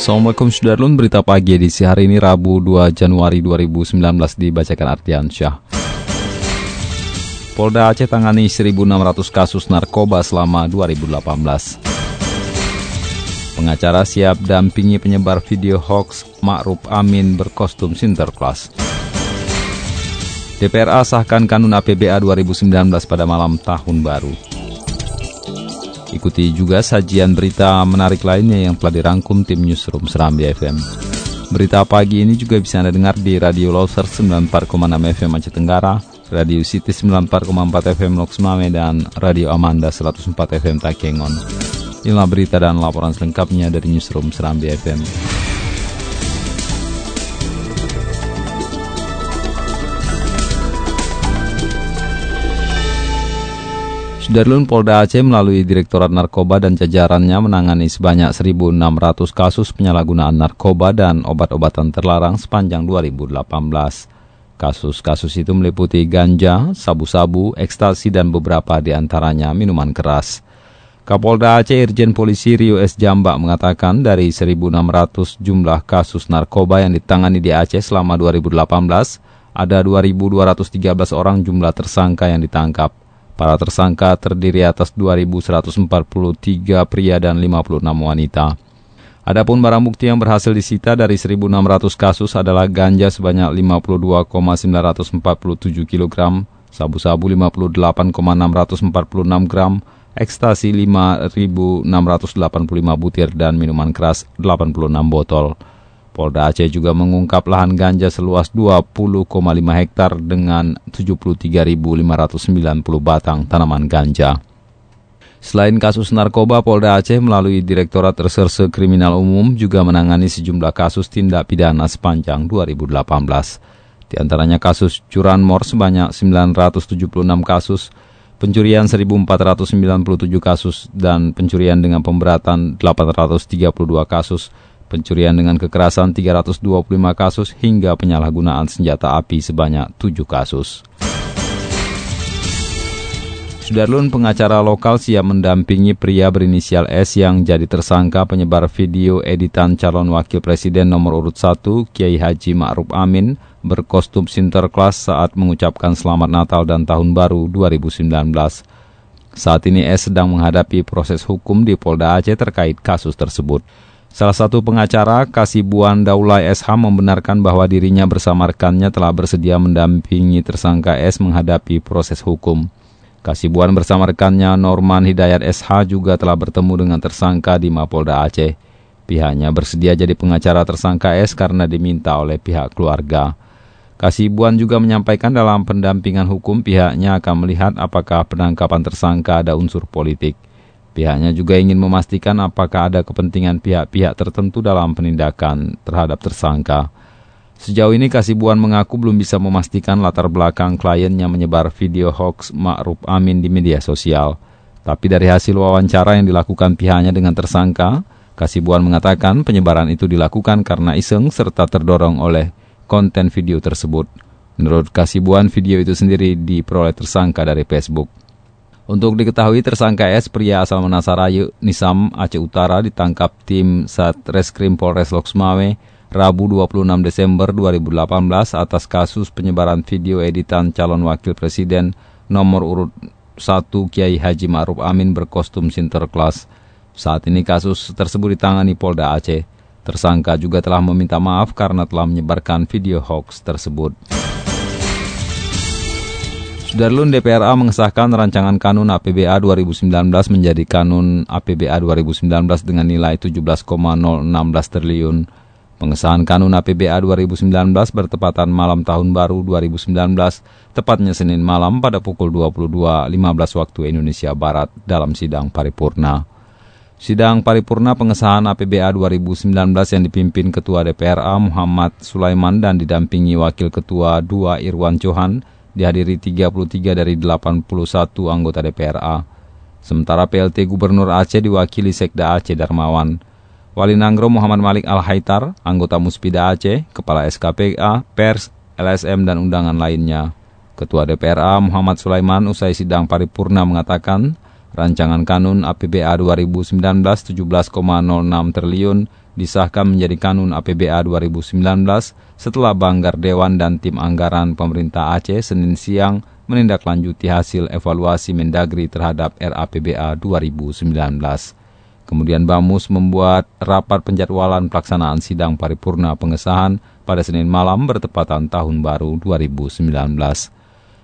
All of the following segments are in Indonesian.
Assalamualaikum Sudarlun, berita pagi edisi hari ini Rabu 2 Januari 2019 dibacakan Artian Syah. Polda Aceh tangani 1.600 kasus narkoba selama 2018. Pengacara siap dampingi penyebar video hoax Ma'ruf Amin berkostum Sinterklas. DPRA sahkan kanun APBA 2019 pada malam tahun baru. Ikuti juga sajian berita menarik lainnya yang telah dirangkum tim Newsroom Serambi FM. Berita pagi ini juga bisa Anda dengar di Radio Loser 94,6 FM Aceh Tenggara, Radio City 94,4 FM Loks Mame, dan Radio Amanda 104 FM Takengon. Inilah berita dan laporan selengkapnya dari Newsroom Serambi FM. Sudarlun Polda Aceh melalui Direktorat Narkoba dan jajarannya menangani sebanyak 1.600 kasus penyalahgunaan narkoba dan obat-obatan terlarang sepanjang 2018. Kasus-kasus itu meliputi ganja, sabu-sabu, ekstasi, dan beberapa di antaranya minuman keras. Kapolda Aceh Irjen Polisi Rio S. Jambak mengatakan dari 1.600 jumlah kasus narkoba yang ditangani di Aceh selama 2018, ada 2.213 orang jumlah tersangka yang ditangkap. Para tersangka terdiri atas 2.143 pria dan 56 wanita. Adapun barang bukti yang berhasil disita dari 1.600 kasus adalah ganja sebanyak 52,947 kg, sabu-sabu 58,646 gram, ekstasi 5.685 butir, dan minuman keras 86 botol. Polda Aceh juga mengungkap lahan ganja seluas 20,5 hektar dengan 73.590 batang tanaman ganja. Selain kasus narkoba, Polda Aceh melalui Direktorat Reserse Kriminal Umum juga menangani sejumlah kasus tindak pidana sepanjang 2018. Di antaranya kasus curanmor sebanyak 976 kasus, pencurian 1497 kasus, dan pencurian dengan pemberatan 832 kasus, pencurian dengan kekerasan 325 kasus hingga penyalahgunaan senjata api sebanyak 7 kasus. Sudarlun pengacara lokal siap mendampingi pria berinisial S yang jadi tersangka penyebar video editan calon wakil presiden nomor urut 1 Kiai Haji Ma'ruf Amin berkostum Sinterklas saat mengucapkan selamat Natal dan Tahun Baru 2019. Saat ini S sedang menghadapi proses hukum di Polda Aceh terkait kasus tersebut. Salah satu pengacara, Kasibuan Daulay SH membenarkan bahwa dirinya bersama rekannya telah bersedia mendampingi tersangka S menghadapi proses hukum. Kasibuan bersama rekannya Norman Hidayat SH juga telah bertemu dengan tersangka di Mapolda Aceh. Pihaknya bersedia jadi pengacara tersangka S karena diminta oleh pihak keluarga. Kasibuan juga menyampaikan dalam pendampingan hukum pihaknya akan melihat apakah penangkapan tersangka ada unsur politik. Pihaknya juga ingin memastikan apakah ada kepentingan pihak-pihak tertentu dalam penindakan terhadap tersangka. Sejauh ini Kasibuan mengaku belum bisa memastikan latar belakang kliennya menyebar video hoax Ma'ruf Amin di media sosial. Tapi dari hasil wawancara yang dilakukan pihaknya dengan tersangka, Kasibuan mengatakan penyebaran itu dilakukan karena iseng serta terdorong oleh konten video tersebut. Menurut Kasibuan, video itu sendiri diperoleh tersangka dari Facebook. Untuk diketahui tersangka S pria asal Manasarayu Nisam Aceh Utara ditangkap tim Satreskrim Polres Loksmawe Rabu 26 Desember 2018 atas kasus penyebaran video editan calon wakil presiden nomor urut 1 Kiai Haji Ma'ruf Amin berkostum Sinterklas. Saat ini kasus tersebut ditangani Polda Aceh. Tersangka juga telah meminta maaf karena telah menyebarkan video hoax tersebut. Sudarlun DPRA mengesahkan rancangan Kanun APBA 2019 menjadi Kanun APBA 2019 dengan nilai 17,016 triliun. Pengesahan Kanun APBA 2019 bertepatan malam Tahun Baru 2019, tepatnya Senin malam pada pukul 22.15 waktu Indonesia Barat dalam sidang paripurna. Sidang paripurna pengesahan APBA 2019 yang dipimpin Ketua DPRA Muhammad Sulaiman dan didampingi Wakil Ketua 2 Irwan Johan dihadiri 33 dari 81 anggota DPRA. Sementara PLT Gubernur Aceh diwakili Sekda Aceh Darmawan. Wali Nanggro Muhammad Malik Al-Haitar, anggota Muspida Aceh, Kepala SKPA, Pers, LSM, dan undangan lainnya. Ketua DPRA Muhammad Sulaiman usai sidang paripurna mengatakan, Rancangan Kanun APBA 2019 17,06 triliun disahkan menjadi Kanun APBA 2019 setelah Banggar Dewan dan tim anggaran pemerintah Aceh Senin siang menindaklanjuti hasil evaluasi Mendagri terhadap RAPBA 2019. Kemudian Bamus membuat rapat penjadwalan pelaksanaan sidang paripurna pengesahan pada Senin malam bertepatan Tahun Baru 2019.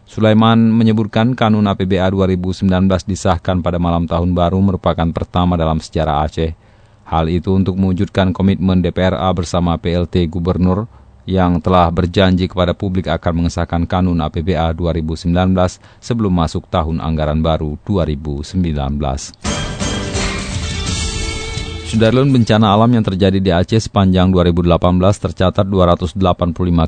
Sulaiman menyebutkan kanun APBA 2019 disahkan pada malam tahun baru merupakan pertama dalam sejarah Aceh. Hal itu untuk mewujudkan komitmen DPRA bersama PLT Gubernur yang telah berjanji kepada publik akan mengesahkan kanun APBA 2019 sebelum masuk tahun anggaran baru 2019. Sudarlun bencana alam yang terjadi di Aceh sepanjang 2018 tercatat 285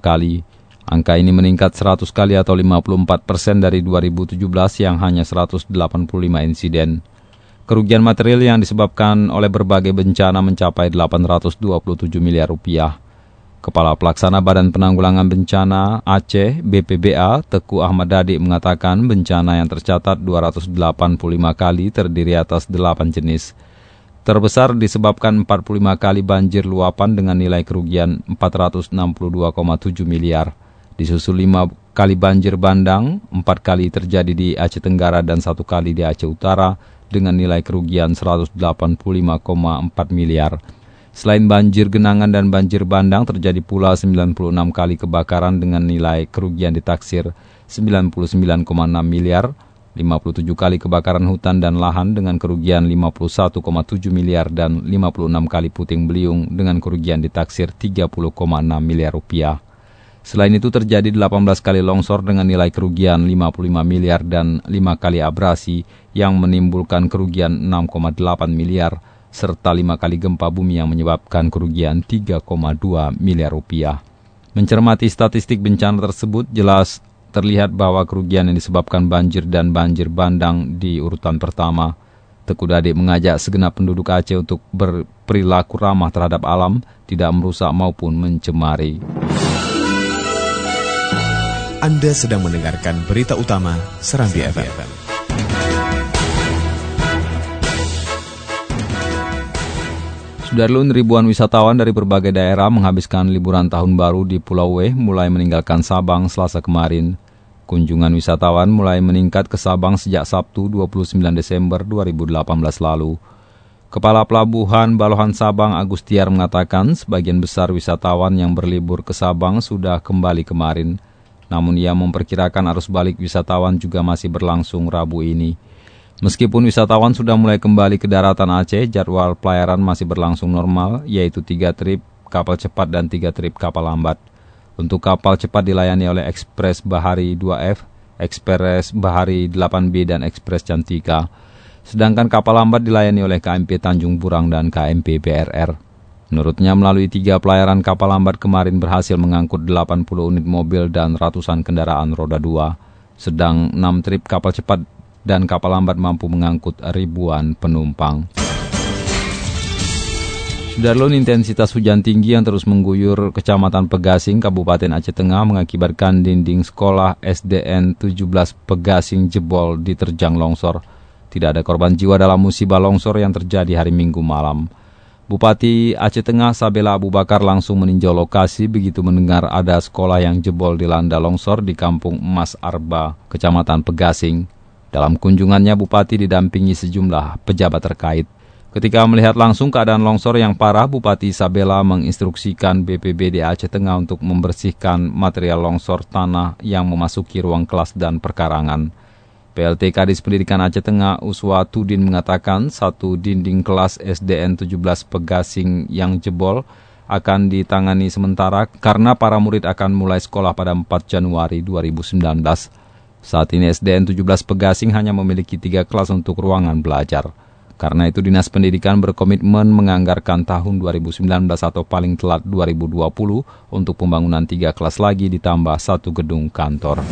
kali. Angka ini meningkat 100 kali atau 54 persen dari 2017 yang hanya 185 insiden. Kerugian material yang disebabkan oleh berbagai bencana mencapai 827 miliar rupiah. Kepala Pelaksana Badan Penanggulangan Bencana Aceh BPBA Teku Ahmad Dadi mengatakan bencana yang tercatat 285 kali terdiri atas 8 jenis. Terbesar disebabkan 45 kali banjir luapan dengan nilai kerugian 462,7 miliar disusul lima kali banjir bandang, empat kali terjadi di Aceh Tenggara dan satu kali di Aceh Utara dengan nilai kerugian 185,4 miliar. Selain banjir genangan dan banjir bandang, terjadi pula 96 kali kebakaran dengan nilai kerugian ditaksir 99,6 miliar, 57 kali kebakaran hutan dan lahan dengan kerugian 51,7 miliar dan 56 kali puting beliung dengan kerugian ditaksir 30,6 miliar rupiah. Selain itu terjadi 18 kali longsor dengan nilai kerugian 55 miliar dan 5 kali abrasi yang menimbulkan kerugian 6,8 miliar serta 5 kali gempa bumi yang menyebabkan kerugian 3,2 miliar rupiah. Mencermati statistik bencana tersebut jelas terlihat bahwa kerugian yang disebabkan banjir dan banjir bandang di urutan pertama. Teku Dadik mengajak segenap penduduk Aceh untuk berperilaku ramah terhadap alam, tidak merusak maupun mencemari. Anda sedang mendengarkan berita utama Serambi, FM. Sudarlun ribuan wisatawan dari berbagai daerah menghabiskan liburan tahun baru di Pulau W mulai meninggalkan Sabang selasa kemarin. Kunjungan wisatawan mulai meningkat ke Sabang sejak Sabtu 29 Desember 2018 lalu. Kepala Pelabuhan Balohan Sabang Agustiar mengatakan sebagian besar wisatawan yang berlibur ke Sabang sudah kembali kemarin. Namun ia memperkirakan arus balik wisatawan juga masih berlangsung Rabu ini. Meskipun wisatawan sudah mulai kembali ke daratan Aceh, jadwal pelayaran masih berlangsung normal, yaitu tiga trip kapal cepat dan tiga trip kapal lambat. Untuk kapal cepat dilayani oleh Ekspres Bahari 2F, Ekspres Bahari 8B, dan Ekspres Cantika. Sedangkan kapal lambat dilayani oleh KMP Tanjung Burang dan KMP BRR. Menurutnya melalui tiga pelayaran kapal lambat kemarin berhasil mengangkut 80 unit mobil dan ratusan kendaraan roda dua, sedang 6 trip kapal cepat dan kapal lambat mampu mengangkut ribuan penumpang. Darlun intensitas hujan tinggi yang terus mengguyur Kecamatan Pegasing, Kabupaten Aceh Tengah mengakibatkan dinding sekolah SDN 17 Pegasing jebol diterjang longsor. Tidak ada korban jiwa dalam musibah longsor yang terjadi hari Minggu malam. Bupati Aceh Tengah Sabela Abu Bakar langsung meninjau lokasi begitu mendengar ada sekolah yang jebol dilanda longsor di Kampung Emas Arba, Kecamatan Pegasing. Dalam kunjungannya Bupati didampingi sejumlah pejabat terkait. Ketika melihat langsung keadaan longsor yang parah, Bupati Sabela menginstruksikan BPBD Aceh Tengah untuk membersihkan material longsor tanah yang memasuki ruang kelas dan perkarangan. PLT Kadis Pendidikan Aceh Tengah Uswa Tudin mengatakan satu dinding kelas SDN 17 Pegasing yang jebol akan ditangani sementara karena para murid akan mulai sekolah pada 4 Januari 2019. Saat ini SDN 17 Pegasing hanya memiliki tiga kelas untuk ruangan belajar. Karena itu Dinas Pendidikan berkomitmen menganggarkan tahun 2019 atau paling telat 2020 untuk pembangunan tiga kelas lagi ditambah satu gedung kantor.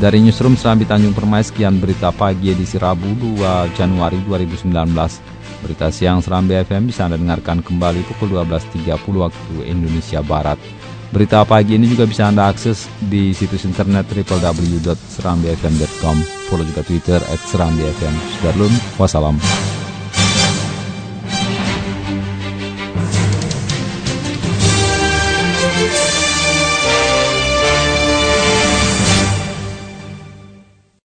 Dari Newsroom Serambi Tanjung Permai, sekian berita pagi edisi Rabu 2 Januari 2019. Berita siang Serambi FM bisa Anda dengarkan kembali pukul 12.30 waktu Indonesia Barat. Berita pagi ini juga bisa Anda akses di situs internet www.serambifm.com. Follow juga Twitter at Serambi FM. Sudarlun, wassalam.